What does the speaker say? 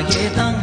也当